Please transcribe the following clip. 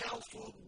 helpful.